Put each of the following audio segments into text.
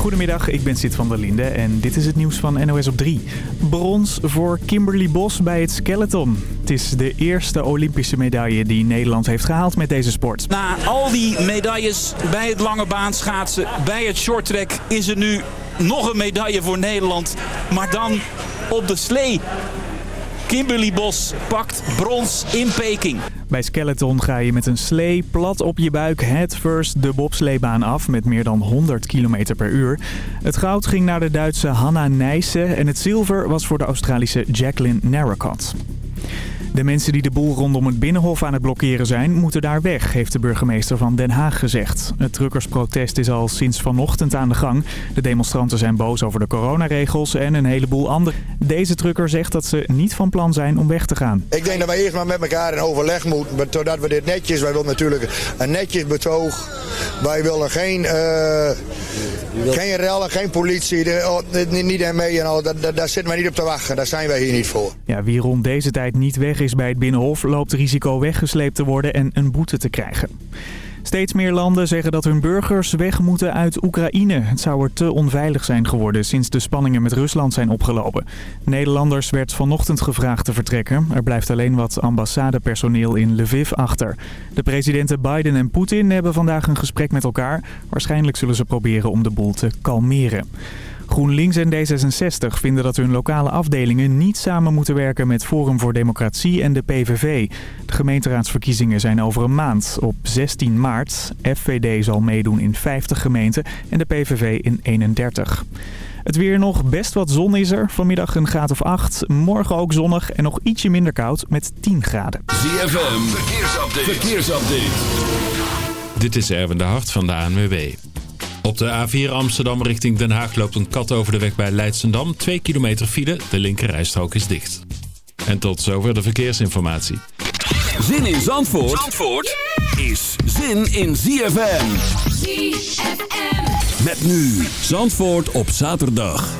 Goedemiddag, ik ben Sid van der Linde en dit is het nieuws van NOS op 3. Brons voor Kimberly Bos bij het skeleton. Het is de eerste Olympische medaille die Nederland heeft gehaald met deze sport. Na al die medailles bij het lange baan schaatsen, bij het shorttrack... is er nu nog een medaille voor Nederland. Maar dan op de slee. Kimberly Bos pakt brons in Peking. Bij skeleton ga je met een slee plat op je buik headfirst de bobsleebaan af met meer dan 100 km per uur. Het goud ging naar de Duitse Hanna Nijssen en het zilver was voor de Australische Jacqueline Narracott. De mensen die de boel rondom het Binnenhof aan het blokkeren zijn, moeten daar weg, heeft de burgemeester van Den Haag gezegd. Het truckersprotest is al sinds vanochtend aan de gang. De demonstranten zijn boos over de coronaregels en een heleboel andere. Deze trucker zegt dat ze niet van plan zijn om weg te gaan. Ik denk dat we eerst maar met elkaar in overleg moeten, totdat we dit netjes, wij willen natuurlijk een netjes betoog. Wij willen geen, uh, geen rellen, geen politie, de, oh, niet ermee en al. Daar, daar zitten wij niet op te wachten, daar zijn wij hier niet voor. Ja, wie rond deze tijd niet weg is bij het Binnenhof loopt risico weggesleept te worden en een boete te krijgen. Steeds meer landen zeggen dat hun burgers weg moeten uit Oekraïne. Het zou er te onveilig zijn geworden sinds de spanningen met Rusland zijn opgelopen. Nederlanders werd vanochtend gevraagd te vertrekken. Er blijft alleen wat ambassadepersoneel in Lviv achter. De presidenten Biden en Poetin hebben vandaag een gesprek met elkaar. Waarschijnlijk zullen ze proberen om de boel te kalmeren. GroenLinks en D66 vinden dat hun lokale afdelingen niet samen moeten werken met Forum voor Democratie en de PVV. De gemeenteraadsverkiezingen zijn over een maand. Op 16 maart. FVD zal meedoen in 50 gemeenten en de PVV in 31. Het weer nog, best wat zon is er. Vanmiddag een graad of 8. Morgen ook zonnig en nog ietsje minder koud met 10 graden. ZFM, verkeersupdate. verkeersupdate. Dit is Erwin de Hart van de ANWB. Op de A4 Amsterdam richting Den Haag loopt een kat over de weg bij Leidsendam. 2 kilometer file, de linkerrijstrook is dicht. En tot zover de verkeersinformatie. Zin in Zandvoort, Zandvoort is zin in ZFM. ZFM. Met nu Zandvoort op zaterdag.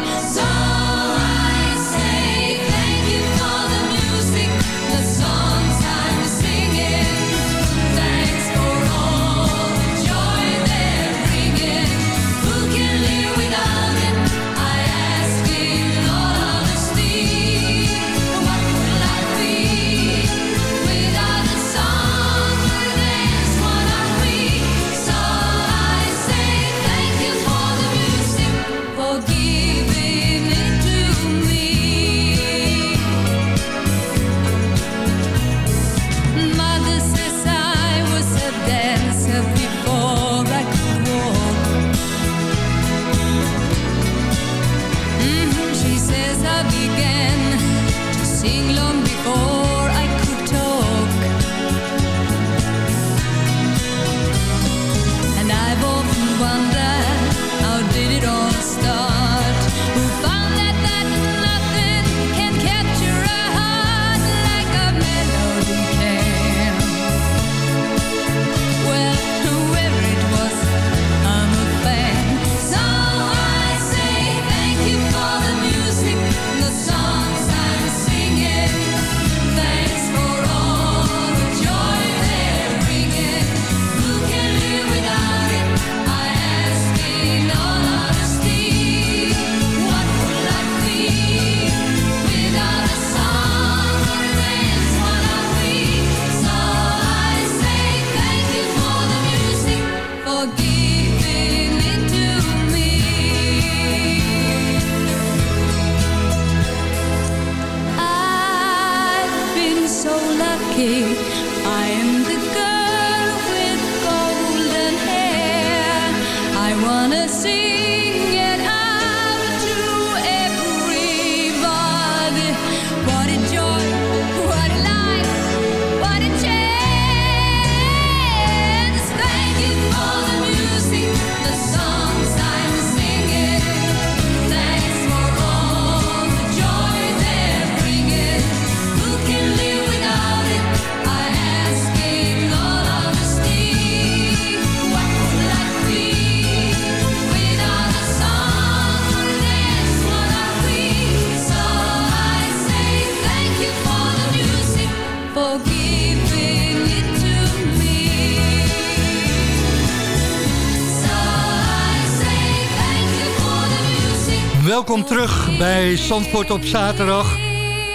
Welkom terug bij Zandvoort op zaterdag.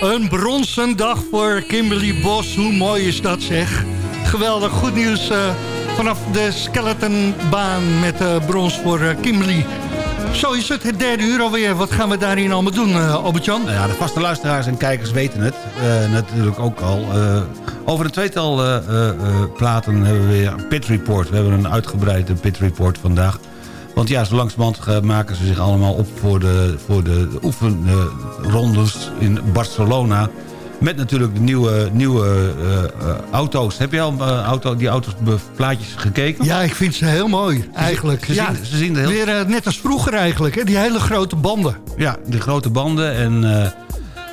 Een bronzen dag voor Kimberly Bos. Hoe mooi is dat zeg. Geweldig, goed nieuws eh, vanaf de skeletonbaan met uh, brons voor uh, Kimberly. Zo is het, het derde uur alweer. Wat gaan we daarin allemaal doen, Albert-Jan? Nou de vaste luisteraars en kijkers weten het natuurlijk ook al. Over een tweetal platen hebben we weer een pit report. We hebben een uitgebreide pit report vandaag. Want ja, zo langzamerhand maken ze zich allemaal op voor de, voor de oefenrondes in Barcelona. Met natuurlijk de nieuwe, nieuwe uh, auto's. Heb je al uh, auto, die auto's plaatjes gekeken? Ja, ik vind ze heel mooi, eigenlijk. Ze, ja, zien, ze zien er heel... Weer net als vroeger eigenlijk, hè? die hele grote banden. Ja, die grote banden en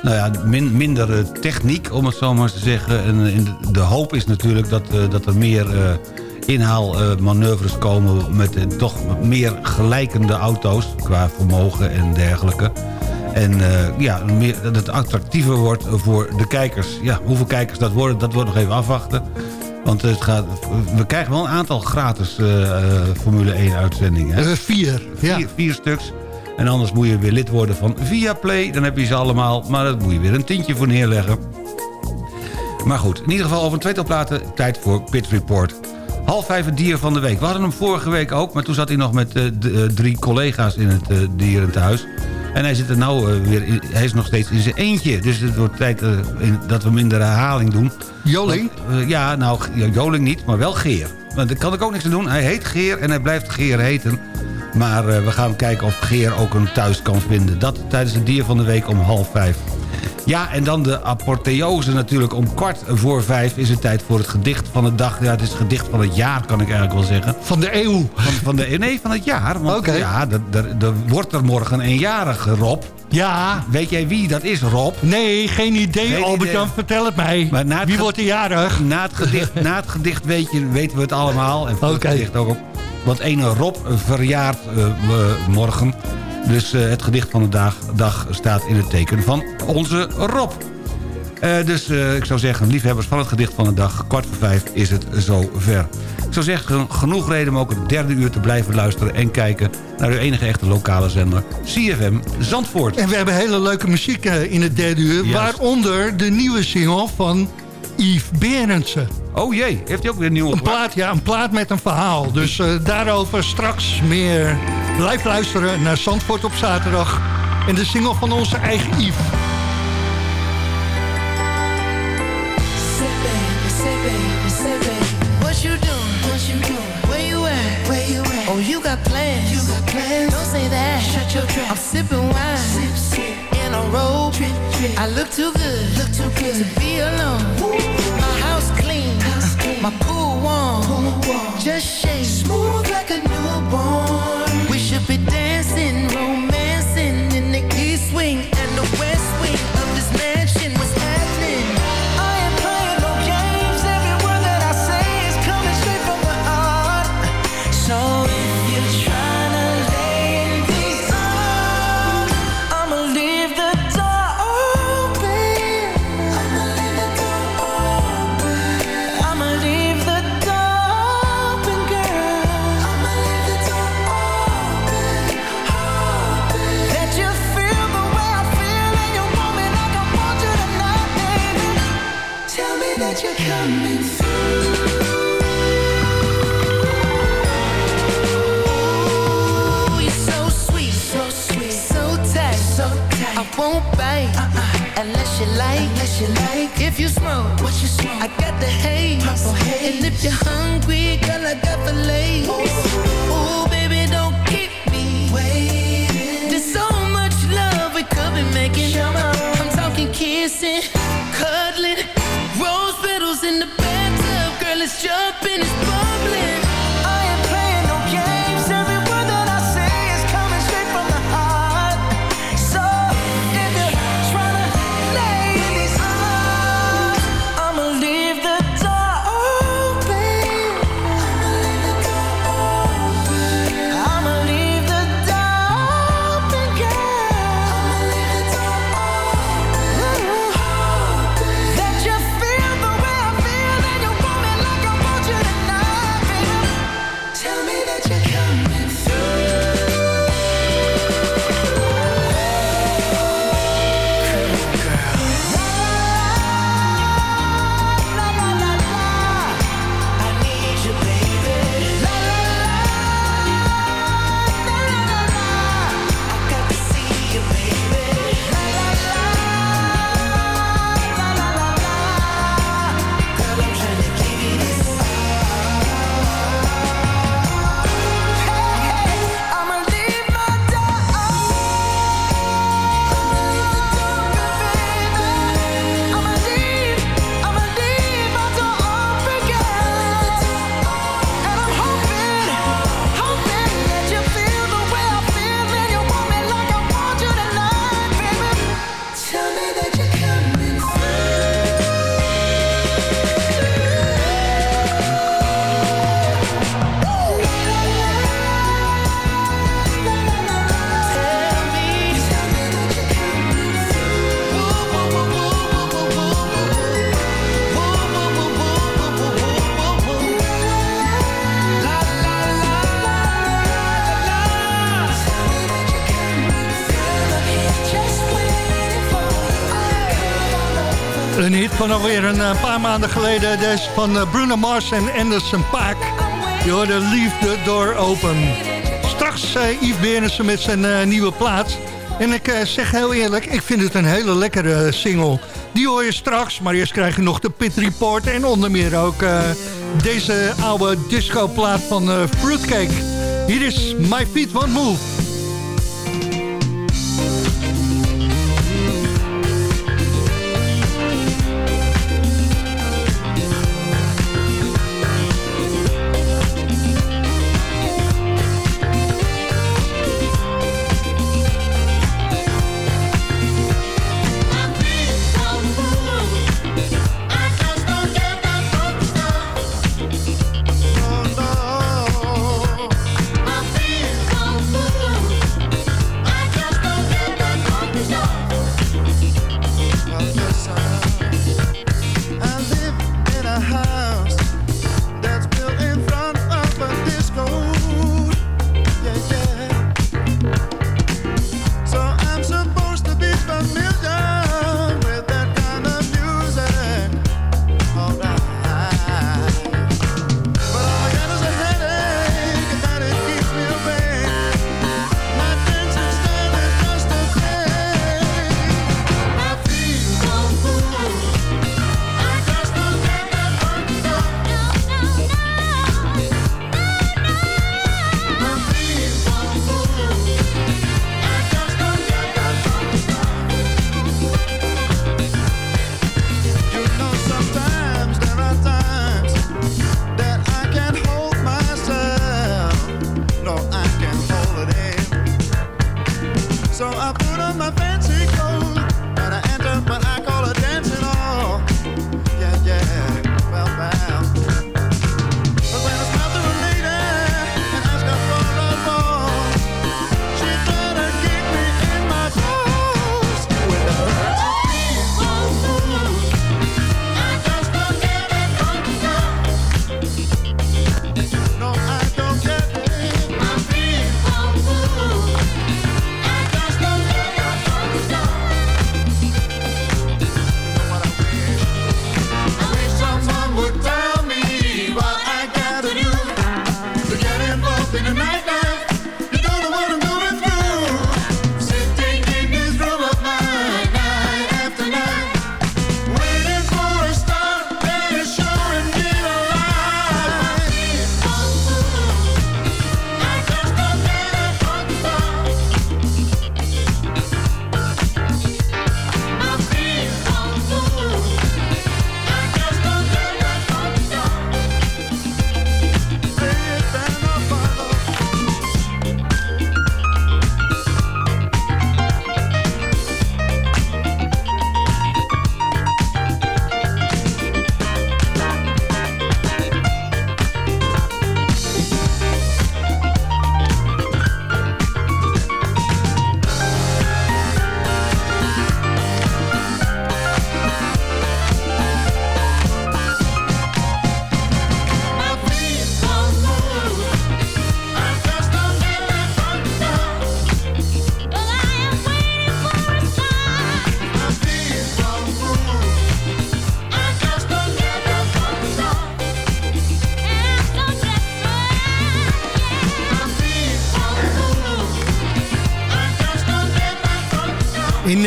nou ja, min, minder techniek, om het zo maar te zeggen. En de, de hoop is natuurlijk dat, dat er meer inhaalmanoeuvres komen... met toch meer gelijkende auto's qua vermogen en dergelijke. En uh, ja, meer, dat het attractiever wordt voor de kijkers. Ja, hoeveel kijkers dat worden, dat wordt nog even afwachten. Want het gaat, we krijgen wel een aantal gratis uh, uh, Formule 1 uitzendingen. Uh, vier, ja. vier, vier stuks. En anders moet je weer lid worden van Viaplay. Dan heb je ze allemaal. Maar dat moet je weer een tientje voor neerleggen. Maar goed, in ieder geval over een tweetal platen. Tijd voor Pit Report. Half vijf het dier van de week. We hadden hem vorige week ook. Maar toen zat hij nog met drie collega's in het dierenthuis. En hij zit er nou uh, weer in, hij is nog steeds in zijn eentje. Dus het wordt tijd uh, in, dat we hem in de herhaling doen. Joling? Want, uh, ja, nou, Joling niet, maar wel Geer. Want daar kan ik ook niks aan doen. Hij heet Geer en hij blijft Geer heten. Maar we gaan kijken of Geer ook een thuis kan vinden. Dat tijdens het dier van de week om half vijf. Ja, en dan de apotheose natuurlijk. Om kwart voor vijf is het tijd voor het gedicht van de dag. Ja, het is het gedicht van het jaar, kan ik eigenlijk wel zeggen. Van de eeuw? Van, van de, nee, van het jaar. Want okay. ja, er wordt er morgen een jarige, Rob. Ja. Weet jij wie dat is, Rob? Nee, geen idee, Albert-Jan. Vertel het mij. Maar na het wie wordt er jarig? Na het gedicht, na het gedicht weet je, weten we het allemaal. En voor okay. het gedicht ook op. Want ene Rob verjaart uh, morgen. Dus uh, het gedicht van de dag, dag, staat in het teken van onze Rob. Uh, dus uh, ik zou zeggen, liefhebbers van het gedicht van de dag... kwart voor vijf is het zover. Ik zou zeggen, genoeg reden om ook het derde uur te blijven luisteren... en kijken naar uw enige echte lokale zender, CFM Zandvoort. En we hebben hele leuke muziek in het derde uur... Juist. waaronder de nieuwe single van Yves Berendsen. Oh jee, heeft hij ook weer een nieuwe een plaat? Ja, een plaat met een verhaal. Dus uh, daarover straks meer. Blijf luisteren naar Zandvoort op zaterdag. En de single van onze eigen Yves. Oh, you got plans. You got plans. Don't say that. Shut your trap. I'm sipping wine. Sip, sip. In a robe. Trip, trip. I look too good. Look too good to be alone. Woo. My pool warm. pool warm. Just shake. Smooth like a newborn. Alweer een eh, paar maanden geleden. Deze van eh, Bruno Mars en Anderson Paak. Je hoorde Leave Door Open. Straks uh, Yves Berensen met zijn nieuwe plaat. En ik zeg heel eerlijk, ik vind het een hele lekkere single. Die hoor je straks, maar eerst krijg je nog de Pit Report... en onder meer ook deze oude disco-plaat van Fruitcake. Hier is My Feet Won't Move. In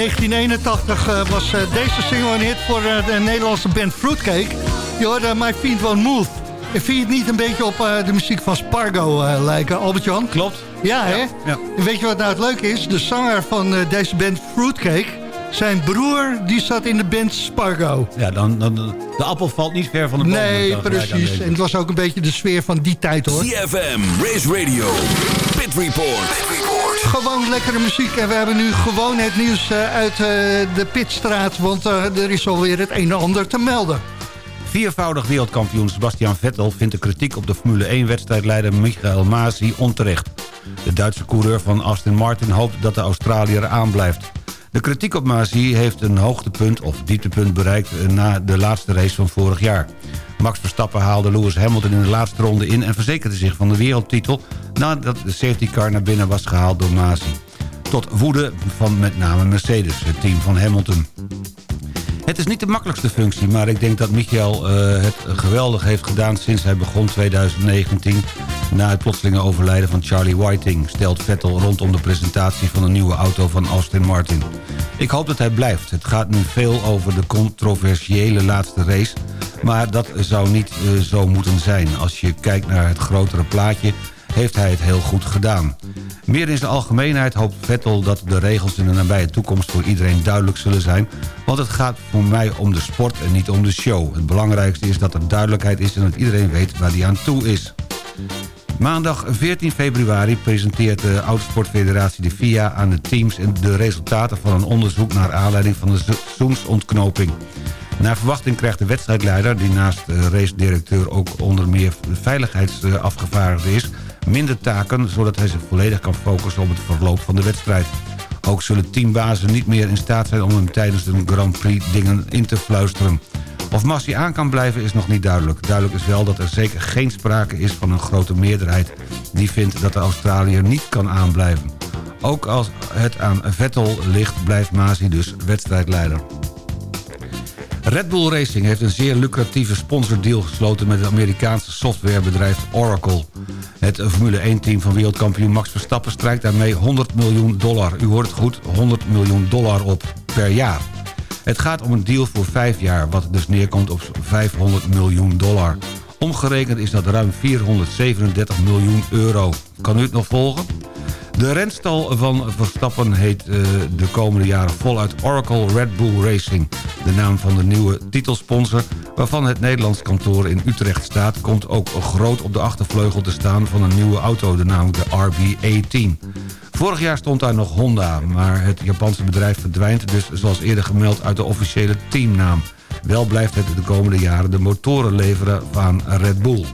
1981 uh, was uh, deze single een hit voor uh, de Nederlandse band Fruitcake. Je hoorde My Feet Won't Move. En vind je het niet een beetje op de muziek van Spargo lijken, Albert-Jan? Klopt. Ja, hè? Ja. En weet je wat nou het leuke is? De zanger van deze band Fruitcake... zijn broer die zat in de band Spargo. Ja, dan, dan, de appel valt niet ver van de boom. Nee, precies. En het was ook een beetje de sfeer van die tijd, hoor. CFM, Race Radio, Pit Report. Gewoon lekkere muziek. En we hebben nu gewoon het nieuws uit uh, de Pitstraat. Want uh, er is alweer het een en ander te melden. Viervoudig wereldkampioen Sebastian Vettel vindt de kritiek op de Formule 1-wedstrijdleider Michael Masi onterecht. De Duitse coureur van Aston Martin hoopt dat de Australiër aanblijft. De kritiek op Masi heeft een hoogtepunt of dieptepunt bereikt na de laatste race van vorig jaar. Max Verstappen haalde Lewis Hamilton in de laatste ronde in... en verzekerde zich van de wereldtitel nadat de safety car naar binnen was gehaald door Masi. Tot woede van met name Mercedes, het team van Hamilton. Het is niet de makkelijkste functie, maar ik denk dat Michael eh, het geweldig heeft gedaan sinds hij begon 2019... na het plotselinge overlijden van Charlie Whiting... stelt Vettel rondom de presentatie van de nieuwe auto van Austin Martin. Ik hoop dat hij blijft. Het gaat nu veel over de controversiële laatste race... maar dat zou niet eh, zo moeten zijn. Als je kijkt naar het grotere plaatje heeft hij het heel goed gedaan. Meer in zijn algemeenheid hoopt Vettel dat de regels in de nabije toekomst voor iedereen duidelijk zullen zijn, want het gaat voor mij om de sport en niet om de show. Het belangrijkste is dat er duidelijkheid is en dat iedereen weet waar hij aan toe is. Maandag 14 februari presenteert de Autosportfederatie de FIA aan de teams de resultaten van een onderzoek naar aanleiding van de seizoensontknoping. Naar verwachting krijgt de wedstrijdleider, die naast de race-directeur ook onder meer veiligheidsafgevaardigde is, minder taken, zodat hij zich volledig kan focussen op het verloop van de wedstrijd. Ook zullen teambazen niet meer in staat zijn om hem tijdens de Grand Prix dingen in te fluisteren. Of Massi aan kan blijven is nog niet duidelijk. Duidelijk is wel dat er zeker geen sprake is van een grote meerderheid... die vindt dat de Australiër niet kan aanblijven. Ook als het aan Vettel ligt, blijft Masi dus wedstrijdleider. Red Bull Racing heeft een zeer lucratieve sponsordeal gesloten... met het Amerikaanse softwarebedrijf Oracle. Het Formule 1-team van wereldkampioen Max Verstappen... strijkt daarmee 100 miljoen dollar, u hoort het goed, 100 miljoen dollar op per jaar. Het gaat om een deal voor vijf jaar, wat dus neerkomt op 500 miljoen dollar. Omgerekend is dat ruim 437 miljoen euro. Kan u het nog volgen? De renstal van Verstappen heet uh, de komende jaren voluit Oracle Red Bull Racing. De naam van de nieuwe titelsponsor, waarvan het Nederlands kantoor in Utrecht staat... komt ook groot op de achtervleugel te staan van een nieuwe auto, de namelijk de RB18. Vorig jaar stond daar nog Honda, maar het Japanse bedrijf verdwijnt dus zoals eerder gemeld uit de officiële teamnaam. Wel blijft het de komende jaren de motoren leveren van Red Bull.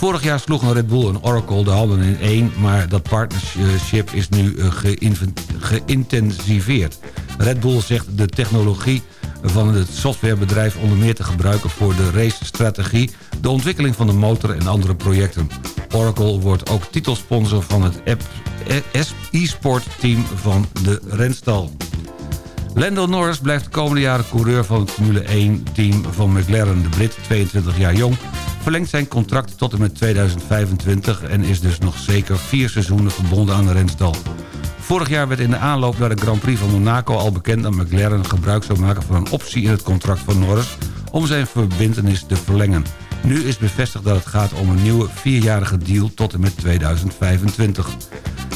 Vorig jaar sloegen Red Bull en Oracle de handen in één... maar dat partnership is nu eh, geïntensiveerd. Red Bull zegt de technologie van het softwarebedrijf onder meer te gebruiken... voor de racestrategie, de ontwikkeling van de motor en andere projecten. Oracle wordt ook titelsponsor van het e-sport team van de renstal. Lando Norris blijft de komende jaren coureur van het Formule 1-team van McLaren. De Brit, 22 jaar jong, verlengt zijn contract tot en met 2025... en is dus nog zeker vier seizoenen verbonden aan de. Vorig jaar werd in de aanloop naar de Grand Prix van Monaco al bekend... dat McLaren gebruik zou maken van een optie in het contract van Norris... om zijn verbindenis te verlengen. Nu is bevestigd dat het gaat om een nieuwe vierjarige deal tot en met 2025.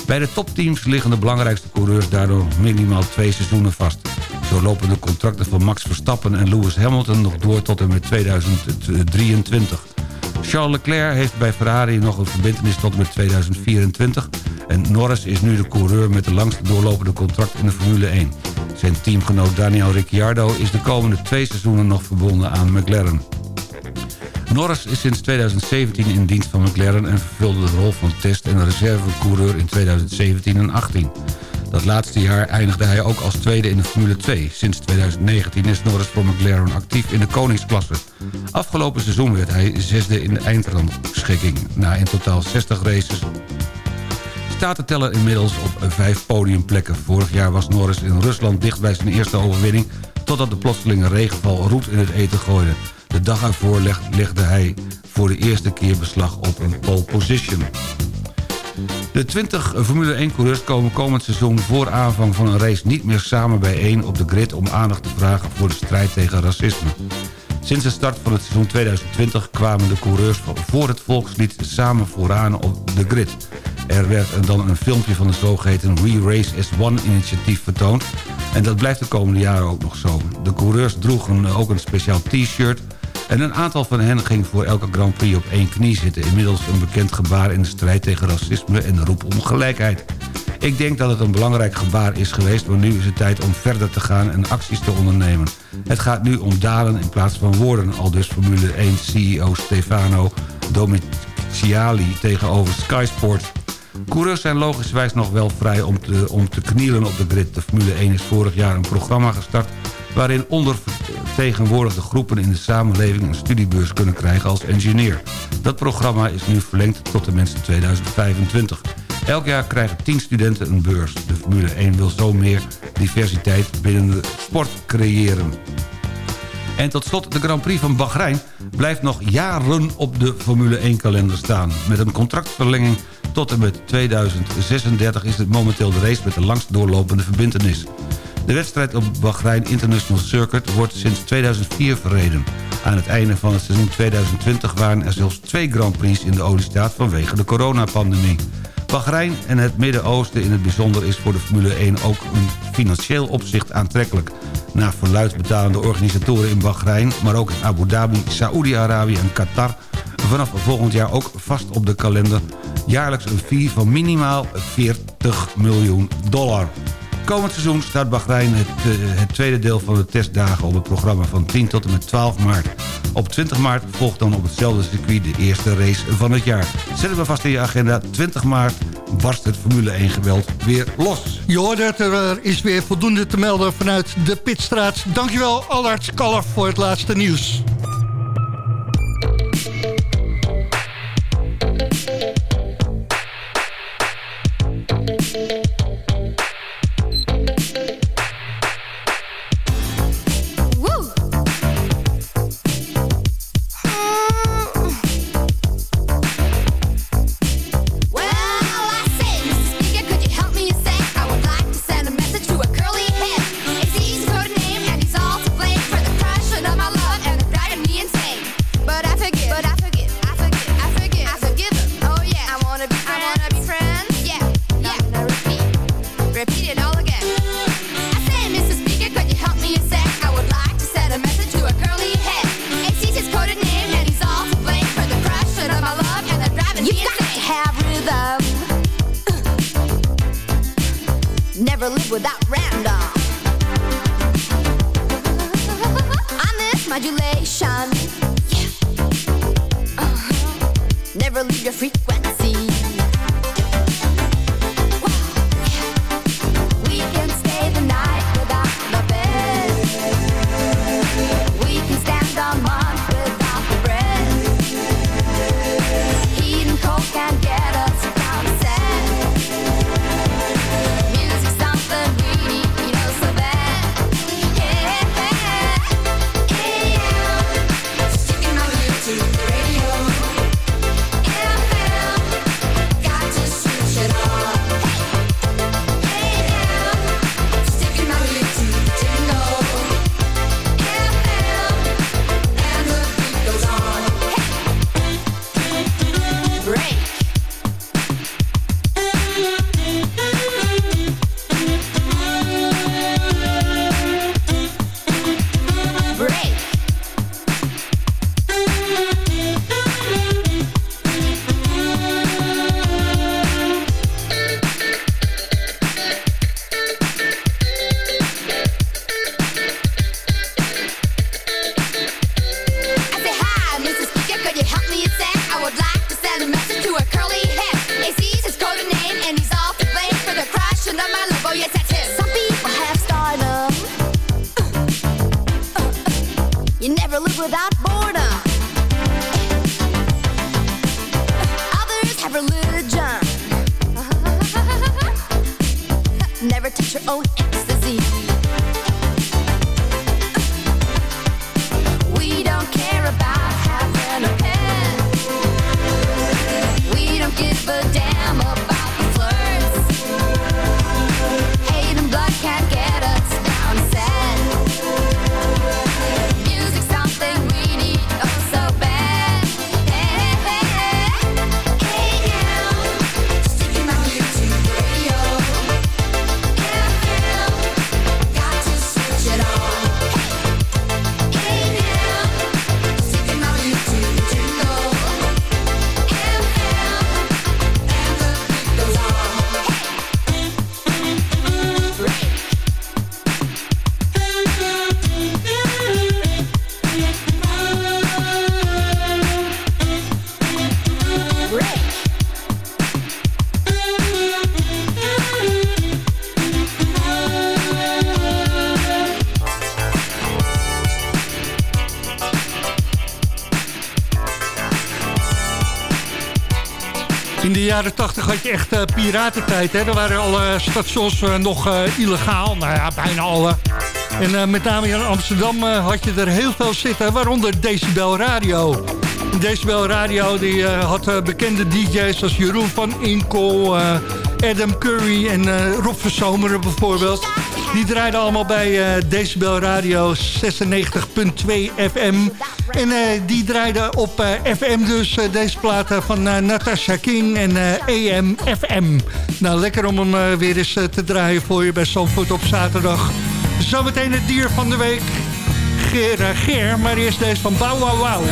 Bij de topteams liggen de belangrijkste coureurs daardoor minimaal twee seizoenen vast. Zo lopen de contracten van Max Verstappen en Lewis Hamilton nog door tot en met 2023. Charles Leclerc heeft bij Ferrari nog een verbindenis tot en met 2024... en Norris is nu de coureur met de langste doorlopende contract in de Formule 1. Zijn teamgenoot Daniel Ricciardo is de komende twee seizoenen nog verbonden aan McLaren. Norris is sinds 2017 in dienst van McLaren... en vervulde de rol van test- en reservecoureur in 2017 en 2018. Dat laatste jaar eindigde hij ook als tweede in de Formule 2. Sinds 2019 is Norris voor McLaren actief in de koningsklasse. Afgelopen seizoen werd hij zesde in de eindrandschikking. Na in totaal 60 races staat de teller inmiddels op vijf podiumplekken. Vorig jaar was Norris in Rusland dicht bij zijn eerste overwinning... totdat de plotselinge regenval roet in het eten gooide. De dag ervoor legde hij voor de eerste keer beslag op een pole position. De 20 Formule 1-coureurs komen komend seizoen voor aanvang van een race niet meer samen bijeen op de grid om aandacht te vragen voor de strijd tegen racisme. Sinds de start van het seizoen 2020 kwamen de coureurs voor het volkslied samen vooraan op de grid. Er werd dan een filmpje van de zogeheten We Race as One initiatief vertoond. En dat blijft de komende jaren ook nog zo. De coureurs droegen ook een speciaal t-shirt en een aantal van hen ging voor elke Grand Prix op één knie zitten. Inmiddels een bekend gebaar in de strijd tegen racisme en de roep om gelijkheid. Ik denk dat het een belangrijk gebaar is geweest... maar nu is het tijd om verder te gaan en acties te ondernemen. Het gaat nu om daden in plaats van woorden... al dus Formule 1 CEO Stefano Domiciali tegenover Sky Sports. Coureurs zijn logischwijs nog wel vrij om te, om te knielen op de grid. De Formule 1 is vorig jaar een programma gestart waarin ondervertegenwoordigde groepen in de samenleving een studiebeurs kunnen krijgen als engineer. Dat programma is nu verlengd tot de mensen 2025. Elk jaar krijgen 10 studenten een beurs. De Formule 1 wil zo meer diversiteit binnen de sport creëren. En tot slot, de Grand Prix van Bahrein blijft nog jaren op de Formule 1-kalender staan. Met een contractverlenging tot en met 2036 is het momenteel de race met de langst doorlopende verbindenis. De wedstrijd op Bahrein International Circuit wordt sinds 2004 verreden. Aan het einde van het seizoen 2020 waren er zelfs twee Grand Prix in de oliestaat vanwege de coronapandemie. Bahrein en het Midden-Oosten in het bijzonder is voor de Formule 1 ook een financieel opzicht aantrekkelijk. Na verluid organisatoren in Bahrein, maar ook in Abu Dhabi, Saoedi-Arabië en Qatar... vanaf volgend jaar ook vast op de kalender jaarlijks een fee van minimaal 40 miljoen dollar. Komend seizoen staat Bahrein het, eh, het, tweede deel van de testdagen op het programma van 10 tot en met 12 maart. Op 20 maart volgt dan op hetzelfde circuit de eerste race van het jaar. Zet we vast in je agenda, 20 maart barst het Formule 1 geweld weer los. Je hoort het, er is weer voldoende te melden vanuit de Pitstraat. Dankjewel Allard Kalff voor het laatste nieuws. 80 had je echt eh, piratentijd. Hè? Er waren alle stations eh, nog eh, illegaal. Nou ja, bijna alle. En met name in Amsterdam had je er heel veel zitten. Waaronder Decibel Radio. Decibel Radio die, had bekende DJ's als Jeroen van Inkel... Adam Curry en Rob Verzomeren bijvoorbeeld. Die draaiden allemaal bij Decibel Radio 96.2 FM. En eh, die draaiden op eh, FM dus eh, deze platen van Natasha King en AM FM. Nou, lekker om hem weer eens te draaien voor je bij Zandvoort op zaterdag. Zometeen het dier van de week. Geer, eh, Geer, maar eerst deze van Bow Wow Wow.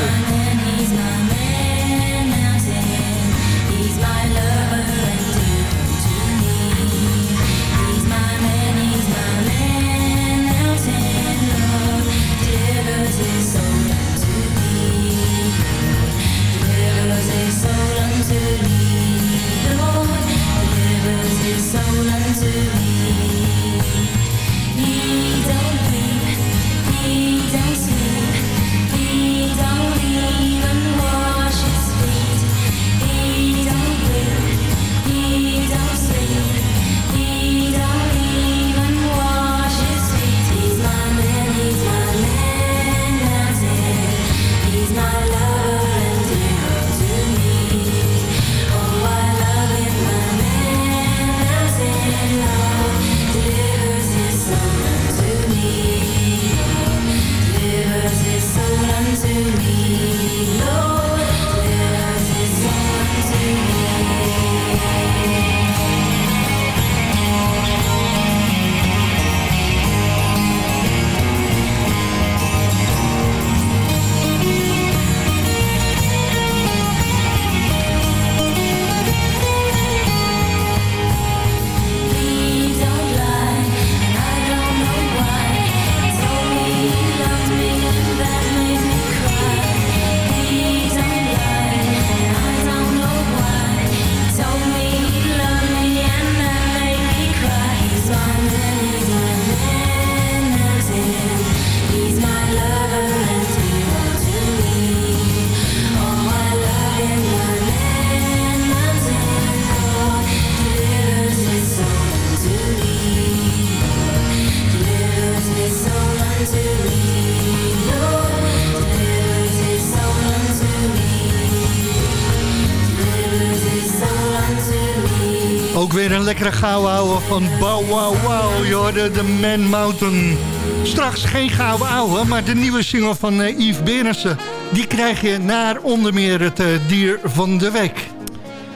Gauw ouwe van Bow Wow Wow. Je hoorde de Man Mountain. Straks geen gouden ouwe, maar de nieuwe single van eh, Yves Berensen. Die krijg je naar onder meer het eh, dier van de week.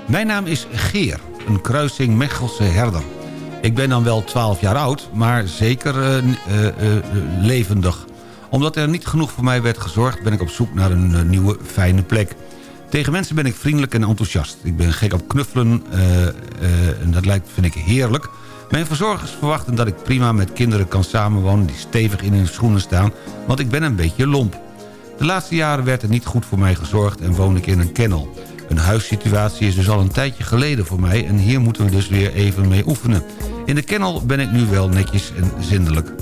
Mijn naam is Geer, een kruising Mechelse herder. Ik ben dan wel 12 jaar oud, maar zeker eh, levendig. Omdat er niet genoeg voor mij werd gezorgd... ben ik op zoek naar een nieuwe, fijne plek. Tegen mensen ben ik vriendelijk en enthousiast. Ik ben gek op knuffelen eh, eh, en dat lijkt, vind ik heerlijk. Mijn verzorgers verwachten dat ik prima met kinderen kan samenwonen... die stevig in hun schoenen staan, want ik ben een beetje lomp. De laatste jaren werd er niet goed voor mij gezorgd en woon ik in een kennel. Een huissituatie is dus al een tijdje geleden voor mij... en hier moeten we dus weer even mee oefenen. In de kennel ben ik nu wel netjes en zindelijk.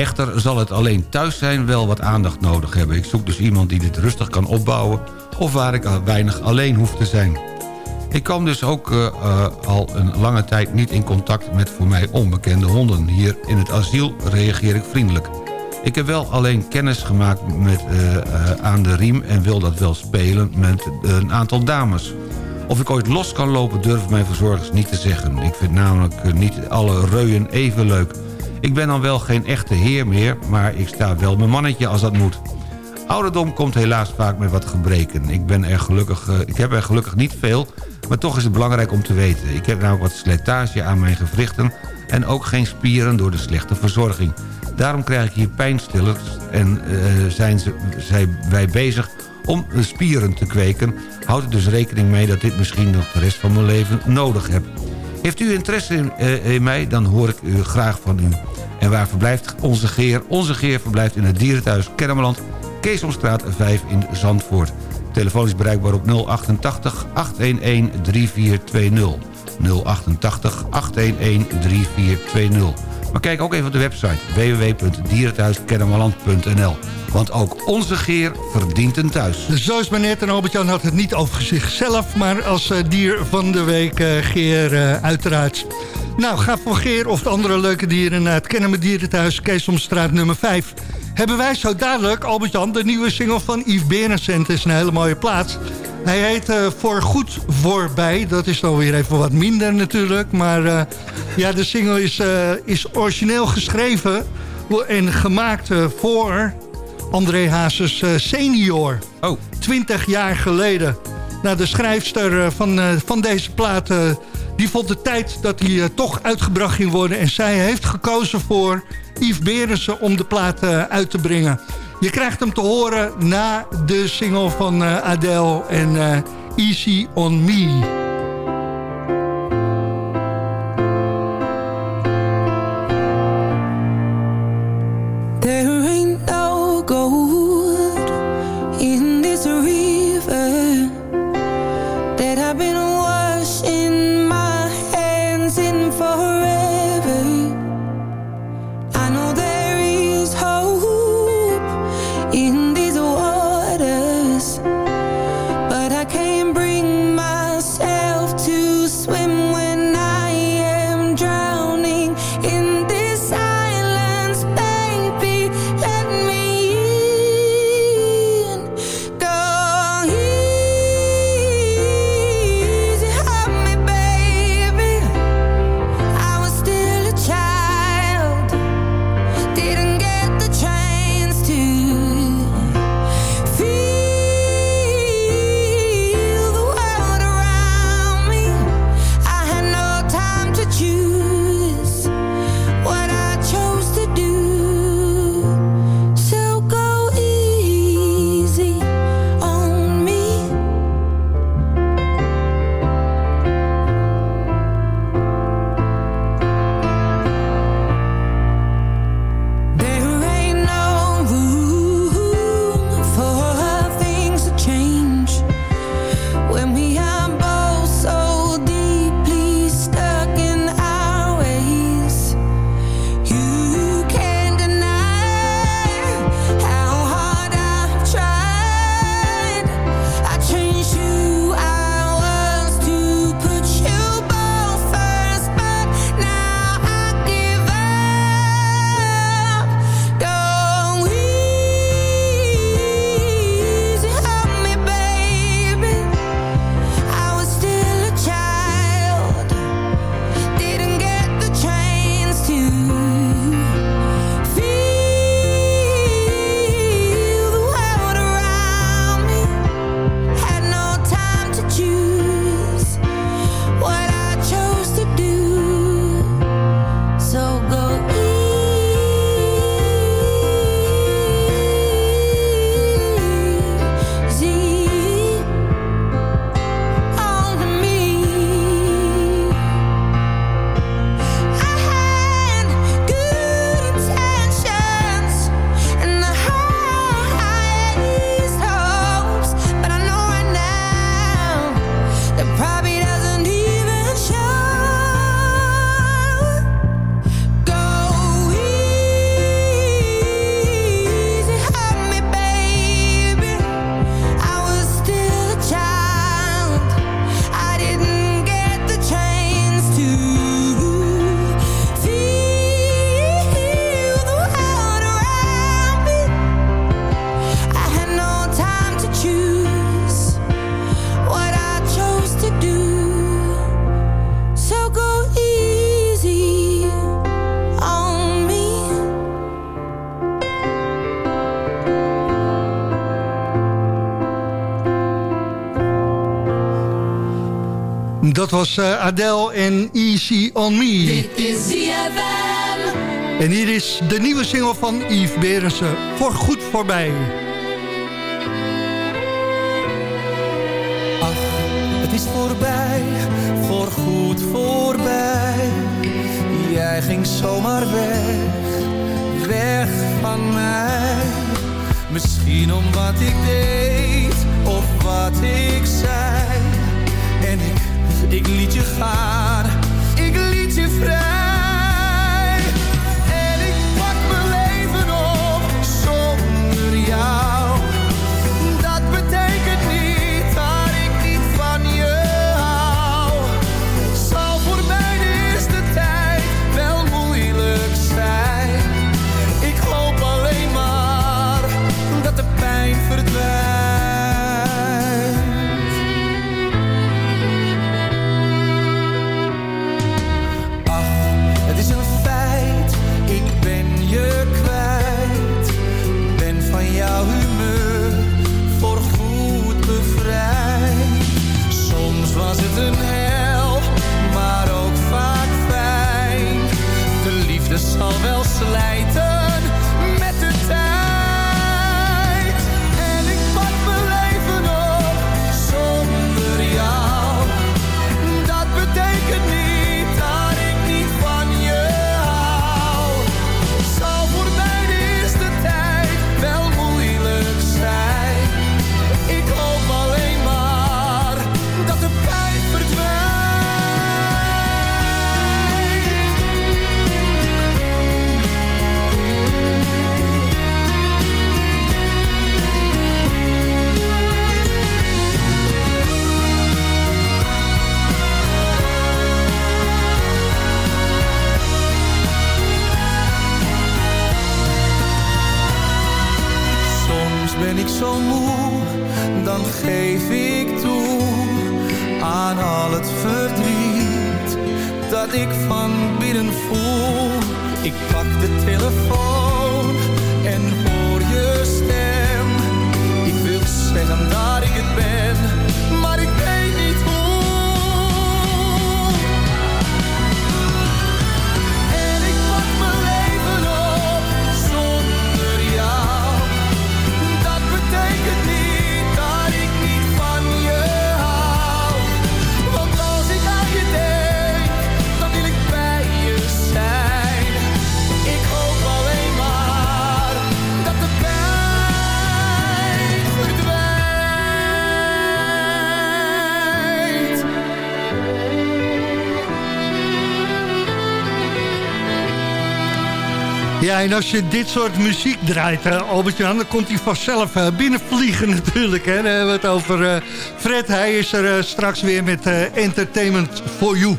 Echter zal het alleen thuis zijn wel wat aandacht nodig hebben. Ik zoek dus iemand die dit rustig kan opbouwen... of waar ik weinig alleen hoef te zijn. Ik kwam dus ook eh, eh, al een lange tijd niet in contact met voor mij onbekende honden. Hier in het asiel reageer ik vriendelijk. Ik heb wel alleen kennis gemaakt met eh, aan de riem... en wil dat wel spelen met een aantal dames. Of ik ooit los kan lopen durven mijn verzorgers niet te zeggen. Ik vind namelijk niet alle reuien even leuk. Ik ben dan wel geen echte heer meer... maar ik sta wel mijn mannetje als dat moet. Ouderdom komt helaas vaak met wat gebreken. Ik, ben gelukkig, eh, ik heb er gelukkig niet veel, maar toch is het belangrijk om te weten. Ik heb namelijk wat slijtage aan mijn gewrichten... en ook geen spieren door de slechte verzorging. Daarom krijg ik hier pijnstillers en eh, zijn ze, wij bezig om spieren te kweken. Houd er dus rekening mee dat dit misschien nog de rest van mijn leven nodig heb. Heeft u interesse in, eh, in mij, dan hoor ik u graag van u. En waar verblijft onze Geer? Onze Geer verblijft in het dierenthuis Kennemerland... Keesomstraat 5 in Zandvoort. Telefoon is bereikbaar op 088 811 3420. 088 811 3420. Maar kijk ook even op de website www.dierenthuiskennemerland.nl. Want ook onze Geer verdient een thuis. Zo is maar net, en Albert-Jan had het niet over zichzelf... maar als eh, dier van de week, eh, Geer, eh, uiteraard. Nou, ga voor Geer of de andere leuke dieren... naar het Kennemer Dierenthuis, Keesomstraat nummer 5. Hebben wij zo dadelijk, Albert-Jan, de nieuwe single van Yves Berendsen. Het is een hele mooie plaats. Hij heet eh, Voor Goed Voorbij. Dat is dan weer even wat minder natuurlijk. Maar ja, de single is, is origineel geschreven... en gemaakt voor André Hazes eh, senior. Oh. 20 jaar geleden. Nou, de schrijfster eh, van, eh, van deze plaat... die vond de tijd dat hij toch uitgebracht ging worden. En zij heeft gekozen voor Yves Berensen om de plaat uit te brengen. Je krijgt hem te horen na de single van Adele en Easy on Me. Was eh, Adele en Easy on Me. Dit is ZFM. En hier is de nieuwe single van Yves Berensen. Voor goed voorbij. Het is voorbij, voorgoed voorbij. Jij ging zomaar weg, weg van mij. Misschien om wat ik deed of wat ik zei. Ik liet je gaan, ik liet je vrij. Engelse Ja, en als je dit soort muziek draait, uh, Albert-Jan... dan komt hij vanzelf eh, binnenvliegen natuurlijk. Hè? Dan hebben we het over eh, Fred. Hij is er eh, straks weer met eh, Entertainment for You.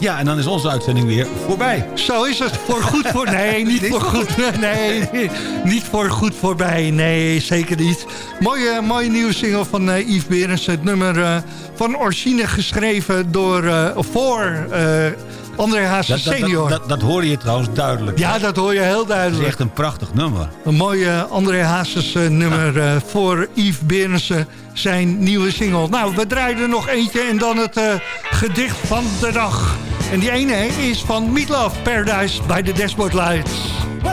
Ja, en dan is onze uitzending weer voorbij. Zo is het. Voor goed voor... Nee, niet voor goed. Nee, niet voor goed voorbij. Nee, zeker niet. Mooie, mooie nieuwe single van eh, Yves Berens. Het nummer eh, van Orsine geschreven door... eh, voor eh André Hazes Dat, dat, senior. dat, dat, dat hoor je trouwens duidelijk. ja, dat hoor je heel Het is duidelijk. echt een prachtig nummer. Een mooie André Hazes eh, nummer eh, voor Yves Berensen, zijn nieuwe single. Nou, we draaien er nog eentje en dan het eh, gedicht van de dag. En die ene is van Meatloaf, Paradise by the Dashboard Lights. Well,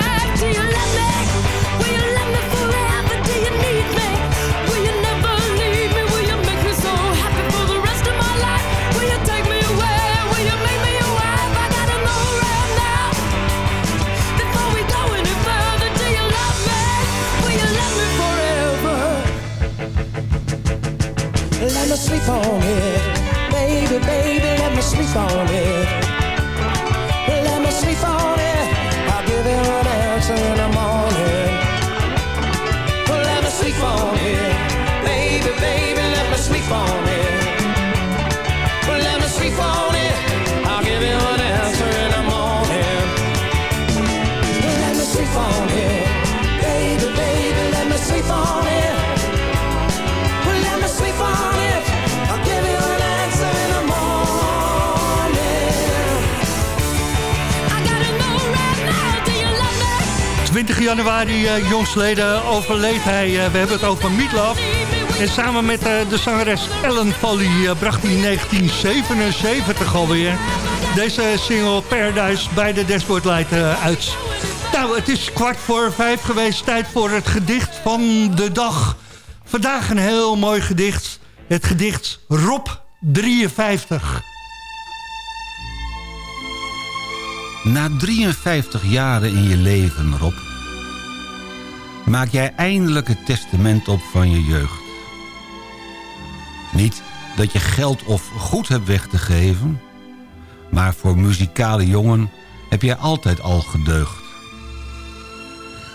me sleep on it. Baby, baby, let me sleep on it. 20 januari uh, jongsleden overleed hij. Eh, we hebben het over Meatloaf. En samen met eh, de zangeres Ellen Foley eh, bracht hij in 1977 alweer... deze single Paradise bij de Dashboard Light uit. Nou, het is kwart voor vijf geweest. Tijd voor het gedicht van de dag. Vandaag een heel mooi gedicht. Het gedicht Rob 53. Na 53 jaren in je leven, Rob... maak jij eindelijk het testament op van je jeugd. Niet dat je geld of goed hebt weg te geven... maar voor muzikale jongen heb jij altijd al gedeugd.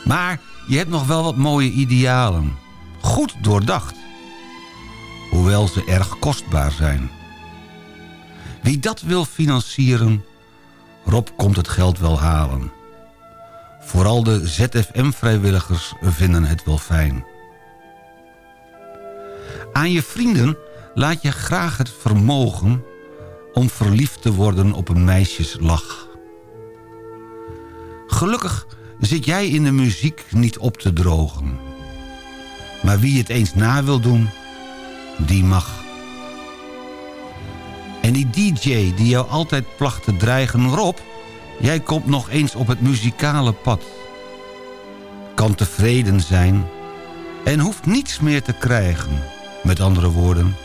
Maar je hebt nog wel wat mooie idealen. Goed doordacht. Hoewel ze erg kostbaar zijn. Wie dat wil financieren... Rob komt het geld wel halen. Vooral de ZFM-vrijwilligers vinden het wel fijn. Aan je vrienden laat je graag het vermogen... om verliefd te worden op een meisjeslach. Gelukkig zit jij in de muziek niet op te drogen. Maar wie het eens na wil doen, die mag. En die DJ die jou altijd placht te dreigen... Rob, jij komt nog eens op het muzikale pad. Kan tevreden zijn en hoeft niets meer te krijgen. Met andere woorden,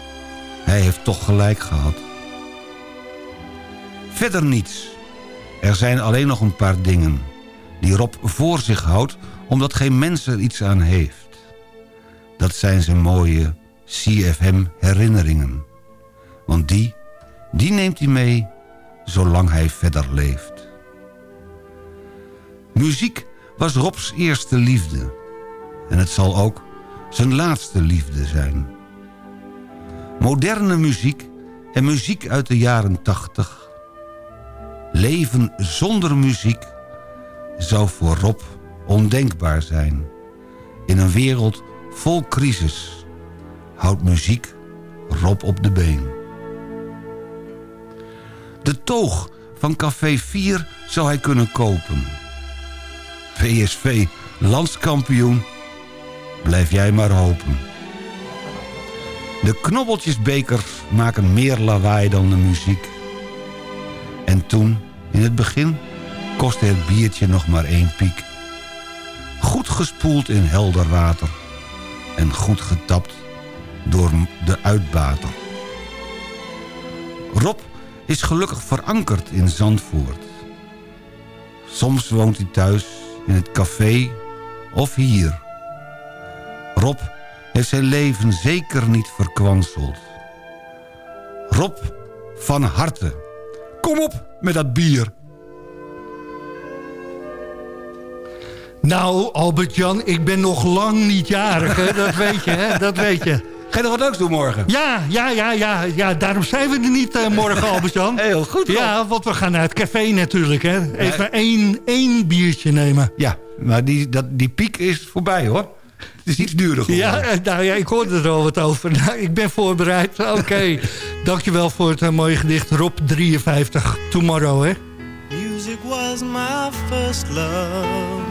hij heeft toch gelijk gehad. Verder niets. Er zijn alleen nog een paar dingen... die Rob voor zich houdt omdat geen mens er iets aan heeft. Dat zijn zijn mooie CFM-herinneringen. Want die die neemt hij mee zolang hij verder leeft. Muziek was Robs eerste liefde. En het zal ook zijn laatste liefde zijn. Moderne muziek en muziek uit de jaren tachtig. Leven zonder muziek zou voor Rob ondenkbaar zijn. In een wereld vol crisis houdt muziek Rob op de been. De toog van Café 4 zou hij kunnen kopen. PSV landskampioen, blijf jij maar hopen. De knobbeltjesbekers maken meer lawaai dan de muziek. En toen, in het begin, kostte het biertje nog maar één piek. Goed gespoeld in helder water. En goed getapt door de uitbater. Rob is gelukkig verankerd in Zandvoort. Soms woont hij thuis in het café of hier. Rob heeft zijn leven zeker niet verkwanseld. Rob, van harte, kom op met dat bier. Nou, Albert-Jan, ik ben nog lang niet jarig, hè? dat weet je, hè? dat weet je. Ga je nog wat leuks doen morgen? Ja, ja, ja, ja, ja daarom zijn we er niet uh, morgen, Albert-Jan. Heel goed. Rob. Ja, want we gaan naar het café natuurlijk, hè. Even één, één biertje nemen. Ja, maar die, dat, die piek is voorbij, hoor. Het is iets duurder geworden. Ja, eh, nou ja, ik hoorde er al wat over. Nou, ik ben voorbereid. Oké, okay. dankjewel voor het uh, mooie gedicht. Rob 53, Tomorrow, hè. Music was my first love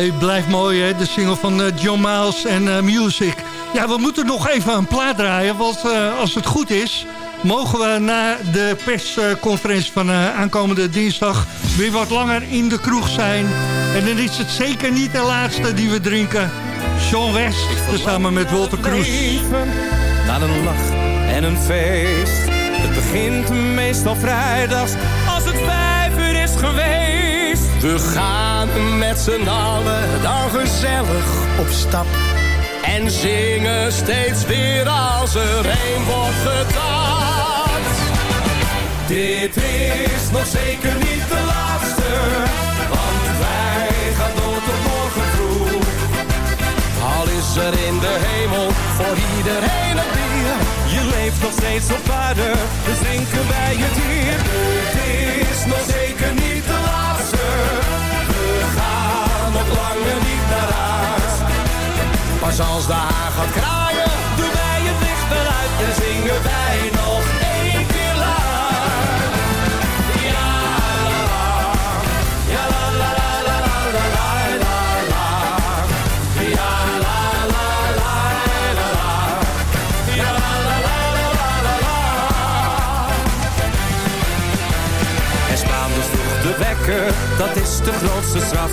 Hij blijft mooi, hè? de single van eh, John Miles en eh, Music. Ja, we moeten nog even een plaat draaien, want eh, als het goed is... mogen we na de persconferentie van aankomende dinsdag... weer wat langer in de kroeg zijn. En dan is het zeker niet de laatste die we drinken. Sean West, samen met Walter Kroes. naar een lach en een feest. Het begint meestal vrijdags als het vijf uur is geweest. We gaan met z'n allen dan gezellig op stap. En zingen steeds weer als er een wordt getapt. Dit is nog zeker niet de laatste, want wij gaan door tot morgen vroeg. Al is er in de hemel voor iedereen een bier. Je leeft nog steeds op aarde, dus drinken wij het hier. Het is nog zeker niet de laatste. Nog langer niet naar huis. Pas als de haan gaat kraaien, doen wij het licht wel uit en zingen wij nog één keer luid. Ja, la, la. Ja, la, la, la, la, la, la, la, la, la. Ja, la, la, la, la, la. Ja, la, la, la, la, la, la, la. En dus vroeg de wekker, dat is de grootste straf.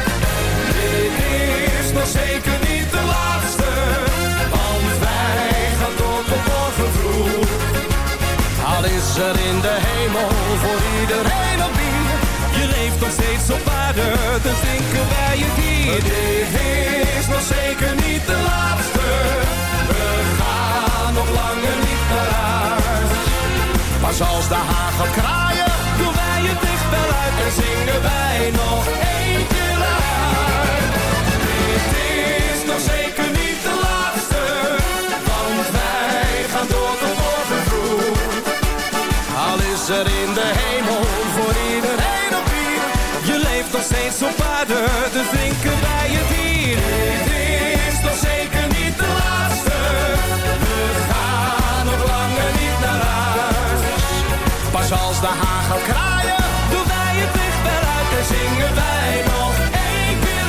In de hemel voor iedereen een bier. Je leeft nog steeds op aarde, dus drinken wij het hier. Dit is nog zeker niet de laatste, we gaan nog langer niet huis. Maar als de haan gaat kraaien, doen wij het licht wel uit en zingen aarde, dus drinken wij het hier. Dit is toch zeker niet de laatste. We gaan nog langer niet naar huis. Pas als de hagel kraaien, doen wij het licht weer uit en zingen wij nog één keer.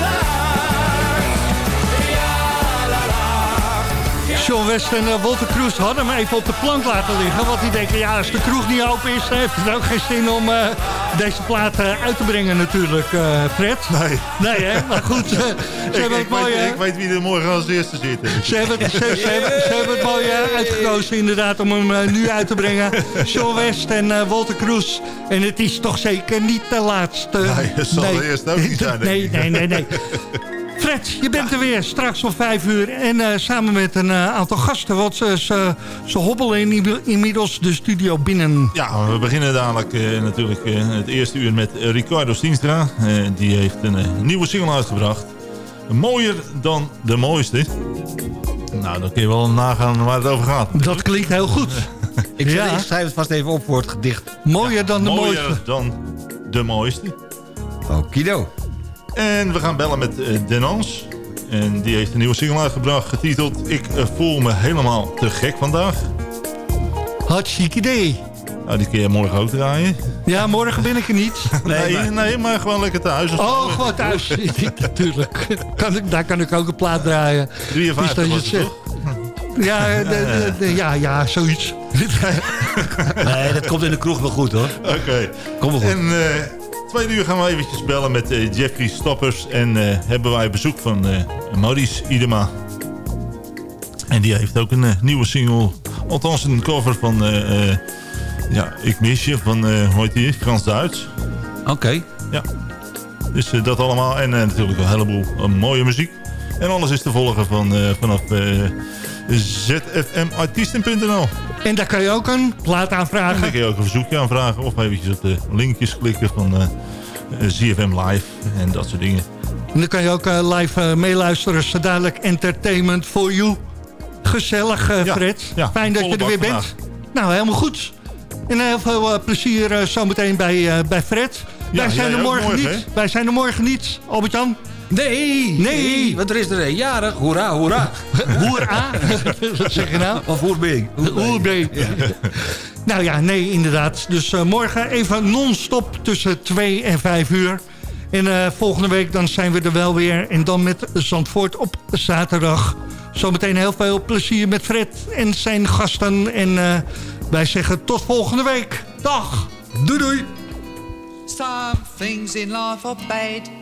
Ja, la la. Sean West en uh, Walter Kroes hadden hem even op de plank laten liggen. Want die denken, ja, als de kroeg niet open is... dan heeft het ook geen zin om uh, deze plaat uh, uit te brengen natuurlijk, Fred. Nee. Nee, hè? Maar goed, ze ik, hebben ik het mooi... weet, ik weet wie er morgen als eerste zit. Ze hebben, ze, ze hebben, ze hebben het mooi uitgekozen inderdaad om hem nu uit te brengen. Sean West en Walter Kroes. En het is toch zeker niet de laatste. Nee, het zal nee. de eerste ook niet zijn. Nee, nee, nee, nee. Fred, je bent er weer straks om vijf uur. En uh, samen met een uh, aantal gasten. Want ze, ze, ze hobbelen in, inmiddels de studio binnen. Ja, we beginnen dadelijk uh, natuurlijk het eerste uur met Ricardo Stienstra. die heeft een nieuwe single uitgebracht. Mooier dan de mooiste. Nou, dan kun je wel nagaan waar het over gaat. Dat klinkt heel goed. ik, ja. ik schrijf het vast even op voor het gedicht. Mooier dan de Mooier mooiste. dan de mooiste. Okido. En we gaan bellen met uh, Denans. En die heeft een nieuwe single uitgebracht getiteld... Ik uh, voel me helemaal te gek vandaag. Hartstikke idee. Nou, die kun je morgen ook draaien. Ja, morgen ben ik er niet. Nee, nee, maar, nee, maar gewoon lekker thuis. Oh, gewoon thuis. Natuurlijk. Kan ik, daar kan ik ook een plaat draaien. 53 was het toch? Ja, de, de, de, ja, ja, zoiets. nee, dat komt in de kroeg wel goed hoor. Oké. Okay. Kom maar goed. En, uh, twee uur gaan we eventjes bellen met uh, Jeffrey Stoppers. En uh, hebben wij bezoek van uh, Maurice Idema. En die heeft ook een nieuwe single. Althans een cover van... ja, Ik mis je van, hoe heet die? Frans-Duits. Oké. Okay. Ja. Dus dat allemaal. En natuurlijk een heleboel mooie muziek. En alles is te volgen van, vanaf zfmartiesten.nl. En daar kan je ook een plaat aanvragen. En daar kun je ook een verzoekje aanvragen. Of eventjes op de linkjes klikken van uh, ZFM Live en dat soort dingen. En dan kan je ook uh, live uh, meeluisteren. Zo dadelijk Entertainment for You. Gezellig, ja, Fred. Ja, Fijn dat je er weer bent. Nou, helemaal goed. En heel veel plezier zometeen bij, bij Fred. Ja, Wij zijn er morgen, morgen niet. Hè? Wij zijn er morgen niet. Albert-Jan? Nee, nee, want er is er een jarig. Hoera, hoera. Hoera? Wat zeg je nou? Of. Hoerbeen. Ja. Nou ja, nee, inderdaad. Dus uh, morgen even non-stop tussen 2 en 5 uur. En uh, volgende week dan zijn we er wel weer. En dan met Zandvoort op zaterdag. Zometeen heel veel plezier met Fred en zijn gasten. En uh, wij zeggen tot volgende week. Dag. Doei doei. Some things in life are bad.